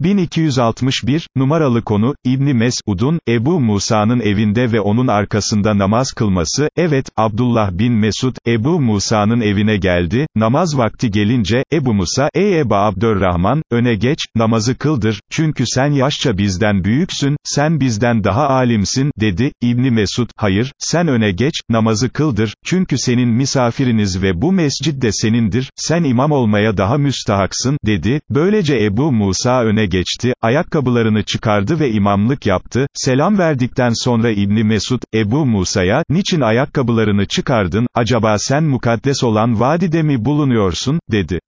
1261, numaralı konu, İbni Mesud'un, Ebu Musa'nın evinde ve onun arkasında namaz kılması, evet, Abdullah bin Mesud, Ebu Musa'nın evine geldi, namaz vakti gelince, Ebu Musa, ey Ebu Abdurrahman, öne geç, namazı kıldır, çünkü sen yaşça bizden büyüksün, sen bizden daha alimsin, dedi, İbni Mesud, hayır, sen öne geç, namazı kıldır, çünkü senin misafiriniz ve bu mescid de senindir, sen imam olmaya daha müstahaksın, dedi, böylece Ebu Musa öne geçti, ayakkabılarını çıkardı ve imamlık yaptı, selam verdikten sonra İbni Mesud, Ebu Musa'ya, niçin ayakkabılarını çıkardın, acaba sen mukaddes olan vadide mi bulunuyorsun, dedi.